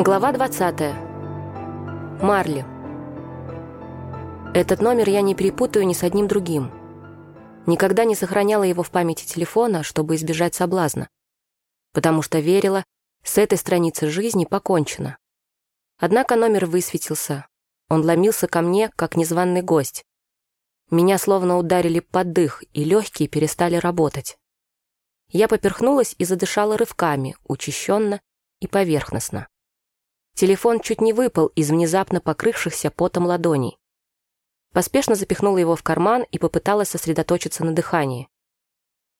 Глава 20. Марли. Этот номер я не перепутаю ни с одним другим. Никогда не сохраняла его в памяти телефона, чтобы избежать соблазна. Потому что верила, с этой страницы жизни покончено. Однако номер высветился. Он ломился ко мне, как незваный гость. Меня словно ударили под дых, и легкие перестали работать. Я поперхнулась и задышала рывками, учащенно и поверхностно. Телефон чуть не выпал из внезапно покрывшихся потом ладоней. Поспешно запихнула его в карман и попыталась сосредоточиться на дыхании.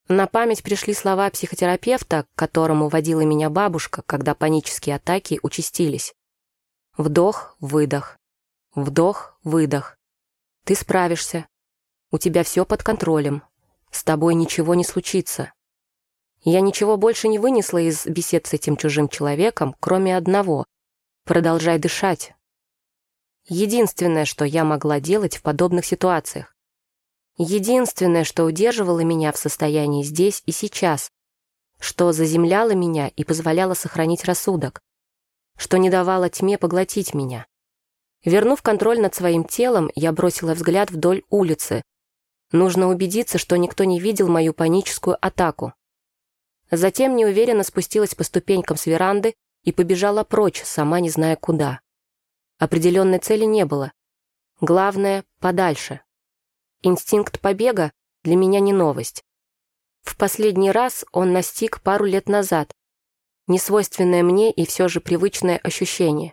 На память пришли слова психотерапевта, к которому водила меня бабушка, когда панические атаки участились. Вдох, выдох. Вдох, выдох. Ты справишься. У тебя все под контролем. С тобой ничего не случится. Я ничего больше не вынесла из бесед с этим чужим человеком, кроме одного — Продолжай дышать. Единственное, что я могла делать в подобных ситуациях. Единственное, что удерживало меня в состоянии здесь и сейчас, что заземляло меня и позволяло сохранить рассудок, что не давало тьме поглотить меня. Вернув контроль над своим телом, я бросила взгляд вдоль улицы. Нужно убедиться, что никто не видел мою паническую атаку. Затем неуверенно спустилась по ступенькам с веранды и побежала прочь, сама не зная куда. Определенной цели не было. Главное — подальше. Инстинкт побега для меня не новость. В последний раз он настиг пару лет назад. Несвойственное мне и все же привычное ощущение.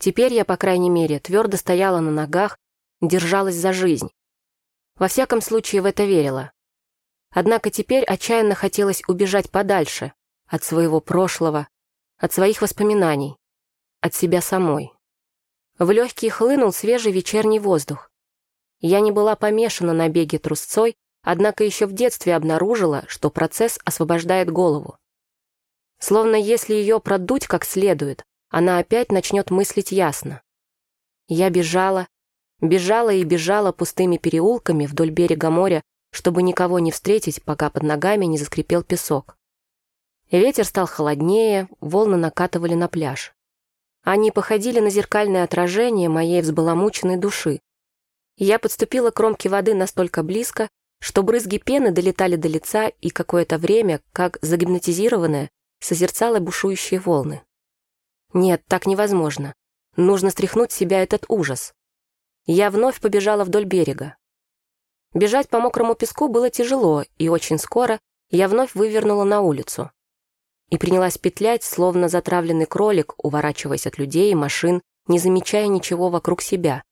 Теперь я, по крайней мере, твердо стояла на ногах, держалась за жизнь. Во всяком случае, в это верила. Однако теперь отчаянно хотелось убежать подальше от своего прошлого, от своих воспоминаний, от себя самой. В легкие хлынул свежий вечерний воздух. Я не была помешана на беге трусцой, однако еще в детстве обнаружила, что процесс освобождает голову. Словно если ее продуть как следует, она опять начнет мыслить ясно. Я бежала, бежала и бежала пустыми переулками вдоль берега моря, чтобы никого не встретить, пока под ногами не заскрипел песок. Ветер стал холоднее, волны накатывали на пляж. Они походили на зеркальное отражение моей взбаламученной души. Я подступила к кромке воды настолько близко, что брызги пены долетали до лица и какое-то время, как загипнотизированная, созерцала бушующие волны. Нет, так невозможно. Нужно стряхнуть с себя этот ужас. Я вновь побежала вдоль берега. Бежать по мокрому песку было тяжело, и очень скоро я вновь вывернула на улицу и принялась петлять, словно затравленный кролик, уворачиваясь от людей и машин, не замечая ничего вокруг себя.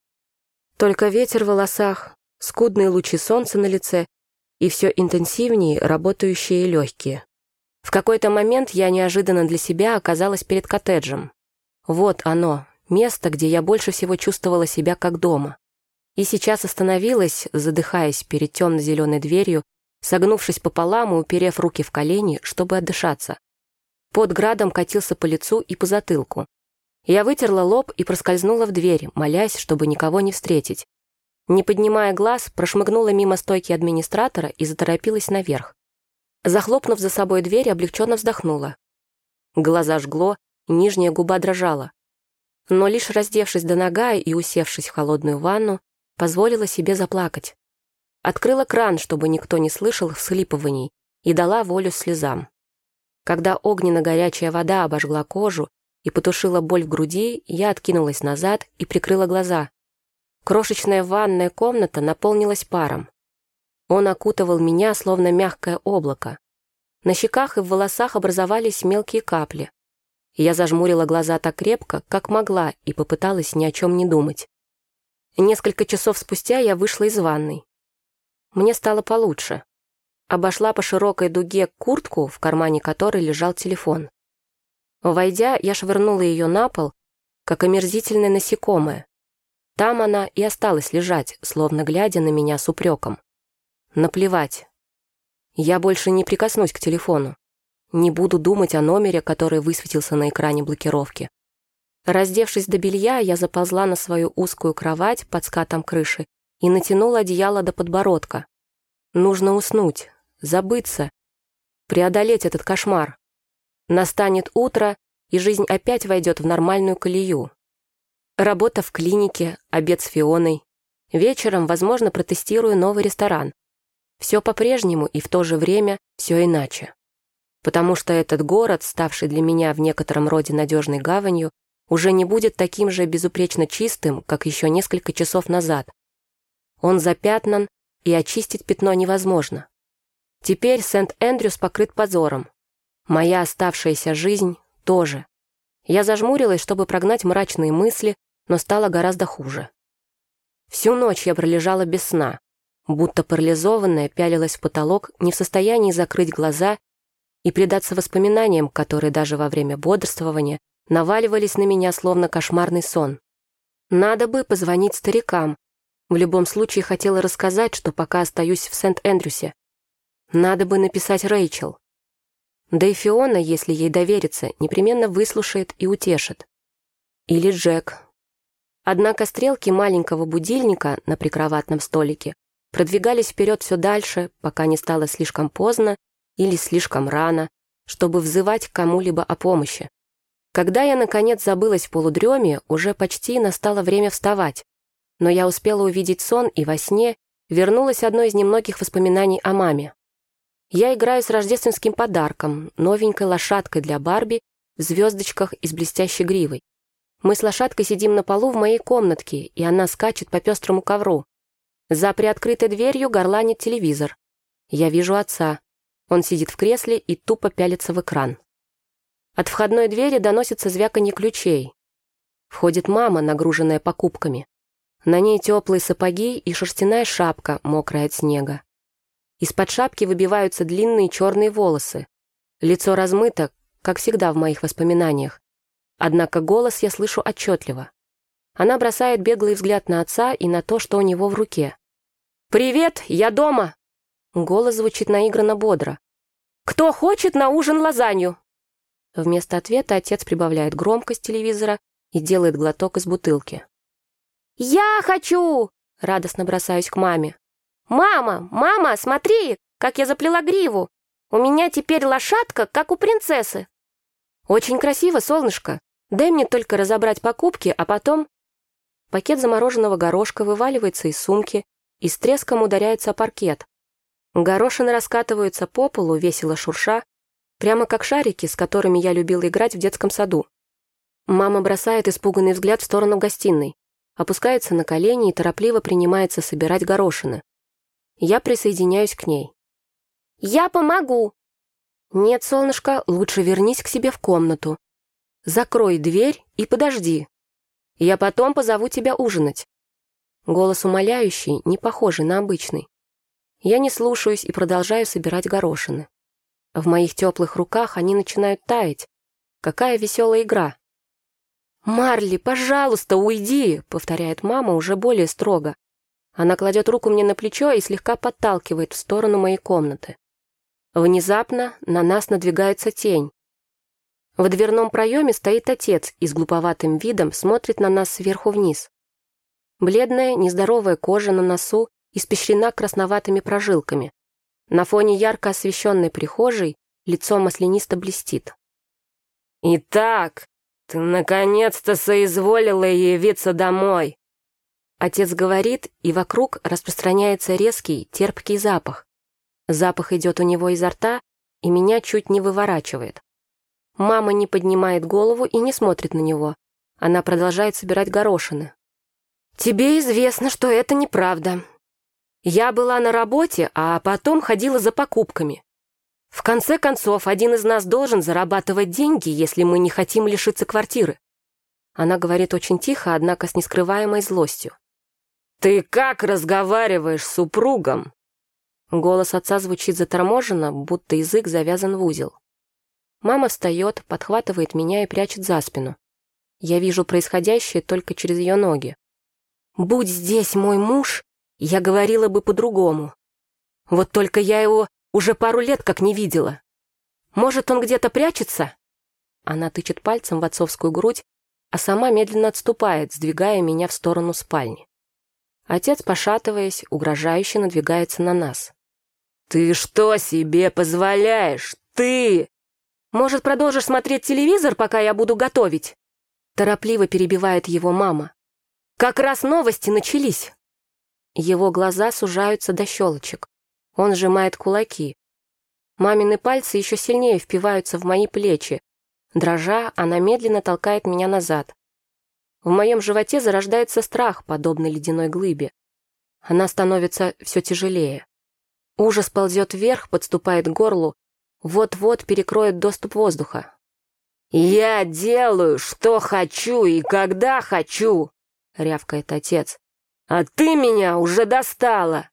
Только ветер в волосах, скудные лучи солнца на лице и все интенсивнее работающие легкие. В какой-то момент я неожиданно для себя оказалась перед коттеджем. Вот оно, место, где я больше всего чувствовала себя как дома. И сейчас остановилась, задыхаясь перед темно-зеленой дверью, согнувшись пополам и уперев руки в колени, чтобы отдышаться. Под градом катился по лицу и по затылку. Я вытерла лоб и проскользнула в дверь, молясь, чтобы никого не встретить. Не поднимая глаз, прошмыгнула мимо стойки администратора и заторопилась наверх. Захлопнув за собой дверь, облегченно вздохнула. Глаза жгло, нижняя губа дрожала. Но лишь раздевшись до нога и усевшись в холодную ванну, позволила себе заплакать. Открыла кран, чтобы никто не слышал всхлипываний, и дала волю слезам. Когда огненно-горячая вода обожгла кожу и потушила боль в груди, я откинулась назад и прикрыла глаза. Крошечная ванная комната наполнилась паром. Он окутывал меня, словно мягкое облако. На щеках и в волосах образовались мелкие капли. Я зажмурила глаза так крепко, как могла, и попыталась ни о чем не думать. Несколько часов спустя я вышла из ванной. Мне стало получше обошла по широкой дуге куртку, в кармане которой лежал телефон. Войдя, я швырнула ее на пол, как омерзительное насекомое. Там она и осталась лежать, словно глядя на меня с упреком. Наплевать. Я больше не прикоснусь к телефону. Не буду думать о номере, который высветился на экране блокировки. Раздевшись до белья, я заползла на свою узкую кровать под скатом крыши и натянула одеяло до подбородка. Нужно уснуть, забыться, преодолеть этот кошмар. Настанет утро, и жизнь опять войдет в нормальную колею. Работа в клинике, обед с Фионой. Вечером, возможно, протестирую новый ресторан. Все по-прежнему и в то же время все иначе. Потому что этот город, ставший для меня в некотором роде надежной гаванью, уже не будет таким же безупречно чистым, как еще несколько часов назад. Он запятнан, и очистить пятно невозможно. Теперь Сент-Эндрюс покрыт позором. Моя оставшаяся жизнь тоже. Я зажмурилась, чтобы прогнать мрачные мысли, но стало гораздо хуже. Всю ночь я пролежала без сна, будто парализованная пялилась в потолок, не в состоянии закрыть глаза и предаться воспоминаниям, которые даже во время бодрствования наваливались на меня словно кошмарный сон. Надо бы позвонить старикам. В любом случае хотела рассказать, что пока остаюсь в Сент-Эндрюсе. Надо бы написать Рэйчел. Да и Фиона, если ей довериться, непременно выслушает и утешит. Или Джек. Однако стрелки маленького будильника на прикроватном столике продвигались вперед все дальше, пока не стало слишком поздно или слишком рано, чтобы взывать кому-либо о помощи. Когда я, наконец, забылась в полудреме, уже почти настало время вставать, но я успела увидеть сон и во сне вернулось одно из немногих воспоминаний о маме. Я играю с рождественским подарком, новенькой лошадкой для Барби в звездочках и с блестящей гривой. Мы с лошадкой сидим на полу в моей комнатке, и она скачет по пестрому ковру. За приоткрытой дверью горланит телевизор. Я вижу отца. Он сидит в кресле и тупо пялится в экран. От входной двери доносится звяканье ключей. Входит мама, нагруженная покупками. На ней теплые сапоги и шерстяная шапка, мокрая от снега. Из-под шапки выбиваются длинные черные волосы. Лицо размыто, как всегда в моих воспоминаниях. Однако голос я слышу отчетливо. Она бросает беглый взгляд на отца и на то, что у него в руке. «Привет, я дома!» Голос звучит наигранно бодро. «Кто хочет на ужин лазанью?» Вместо ответа отец прибавляет громкость телевизора и делает глоток из бутылки. «Я хочу!» — радостно бросаюсь к маме. «Мама, мама, смотри, как я заплела гриву! У меня теперь лошадка, как у принцессы!» «Очень красиво, солнышко! Дай мне только разобрать покупки, а потом...» Пакет замороженного горошка вываливается из сумки и с треском ударяется о паркет. Горошины раскатываются по полу, весело шурша, прямо как шарики, с которыми я любила играть в детском саду. Мама бросает испуганный взгляд в сторону гостиной, опускается на колени и торопливо принимается собирать горошины. Я присоединяюсь к ней. «Я помогу!» «Нет, солнышко, лучше вернись к себе в комнату. Закрой дверь и подожди. Я потом позову тебя ужинать». Голос умоляющий, не похожий на обычный. Я не слушаюсь и продолжаю собирать горошины. В моих теплых руках они начинают таять. Какая веселая игра. «Марли, пожалуйста, уйди!» — повторяет мама уже более строго. Она кладет руку мне на плечо и слегка подталкивает в сторону моей комнаты. Внезапно на нас надвигается тень. В дверном проеме стоит отец и с глуповатым видом смотрит на нас сверху вниз. Бледная, нездоровая кожа на носу испещрена красноватыми прожилками. На фоне ярко освещенной прихожей лицо маслянисто блестит. «Итак, ты наконец-то соизволила явиться домой!» Отец говорит, и вокруг распространяется резкий, терпкий запах. Запах идет у него изо рта, и меня чуть не выворачивает. Мама не поднимает голову и не смотрит на него. Она продолжает собирать горошины. «Тебе известно, что это неправда. Я была на работе, а потом ходила за покупками. В конце концов, один из нас должен зарабатывать деньги, если мы не хотим лишиться квартиры». Она говорит очень тихо, однако с нескрываемой злостью. «Ты как разговариваешь с супругом?» Голос отца звучит заторможенно, будто язык завязан в узел. Мама встает, подхватывает меня и прячет за спину. Я вижу происходящее только через ее ноги. «Будь здесь мой муж, я говорила бы по-другому. Вот только я его уже пару лет как не видела. Может, он где-то прячется?» Она тычет пальцем в отцовскую грудь, а сама медленно отступает, сдвигая меня в сторону спальни. Отец, пошатываясь, угрожающе надвигается на нас. «Ты что себе позволяешь? Ты!» Может, продолжишь смотреть телевизор, пока я буду готовить?» Торопливо перебивает его мама. «Как раз новости начались!» Его глаза сужаются до щелочек. Он сжимает кулаки. Мамины пальцы еще сильнее впиваются в мои плечи. Дрожа, она медленно толкает меня назад. В моем животе зарождается страх, подобный ледяной глыбе. Она становится все тяжелее. Ужас ползет вверх, подступает к горлу, вот-вот перекроет доступ воздуха. «Я делаю, что хочу и когда хочу!» — рявкает отец. «А ты меня уже достала!»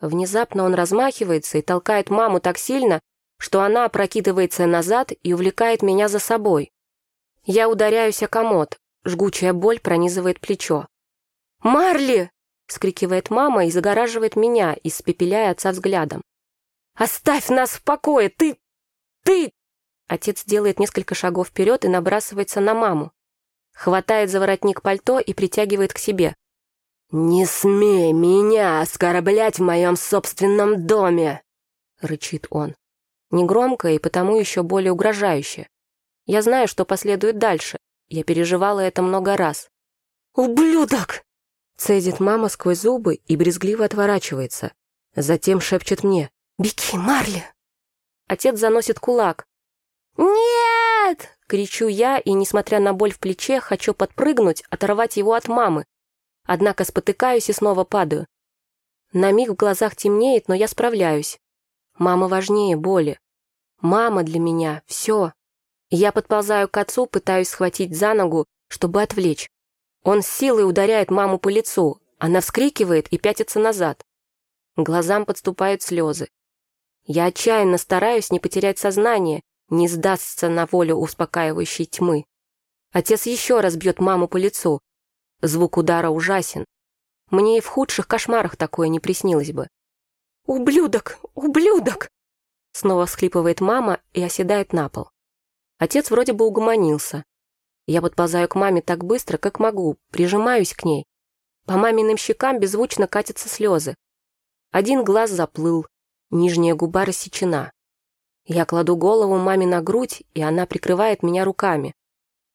Внезапно он размахивается и толкает маму так сильно, что она опрокидывается назад и увлекает меня за собой. Я ударяюсь о комод, жгучая боль пронизывает плечо. «Марли!» — скрикивает мама и загораживает меня, испепеляя отца взглядом. «Оставь нас в покое! Ты... ты...» Отец делает несколько шагов вперед и набрасывается на маму. Хватает за воротник пальто и притягивает к себе. «Не смей меня оскорблять в моем собственном доме!» — рычит он. Негромко и потому еще более угрожающе. Я знаю, что последует дальше. Я переживала это много раз. «Ублюдок!» — цедит мама сквозь зубы и брезгливо отворачивается. Затем шепчет мне. «Беги, Марли!» Отец заносит кулак. «Нет!» — кричу я, и, несмотря на боль в плече, хочу подпрыгнуть, оторвать его от мамы. Однако спотыкаюсь и снова падаю. На миг в глазах темнеет, но я справляюсь. Мама важнее боли. Мама для меня — все. Я подползаю к отцу, пытаюсь схватить за ногу, чтобы отвлечь. Он с силой ударяет маму по лицу. Она вскрикивает и пятится назад. Глазам подступают слезы. Я отчаянно стараюсь не потерять сознание, не сдастся на волю успокаивающей тьмы. Отец еще раз бьет маму по лицу. Звук удара ужасен. Мне и в худших кошмарах такое не приснилось бы. «Ублюдок! Ублюдок!» Снова всхлипывает мама и оседает на пол. Отец вроде бы угомонился. Я подползаю к маме так быстро, как могу, прижимаюсь к ней. По маминым щекам беззвучно катятся слезы. Один глаз заплыл, Нижняя губа рассечена. Я кладу голову маме на грудь, и она прикрывает меня руками.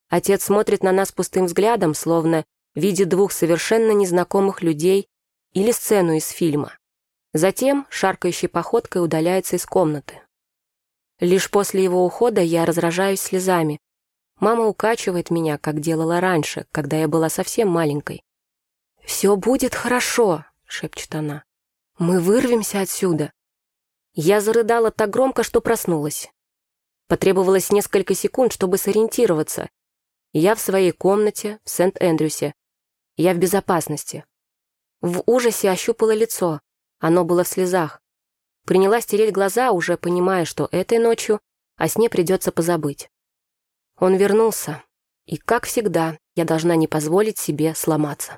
Отец смотрит на нас пустым взглядом, словно видит двух совершенно незнакомых людей или сцену из фильма. Затем шаркающей походкой удаляется из комнаты. Лишь после его ухода я разражаюсь слезами. Мама укачивает меня, как делала раньше, когда я была совсем маленькой. «Все будет хорошо», — шепчет она. «Мы вырвемся отсюда. Я зарыдала так громко, что проснулась. Потребовалось несколько секунд, чтобы сориентироваться. Я в своей комнате в Сент-Эндрюсе. Я в безопасности. В ужасе ощупала лицо. Оно было в слезах. Принялась тереть глаза, уже понимая, что этой ночью о сне придется позабыть. Он вернулся, и, как всегда, я должна не позволить себе сломаться.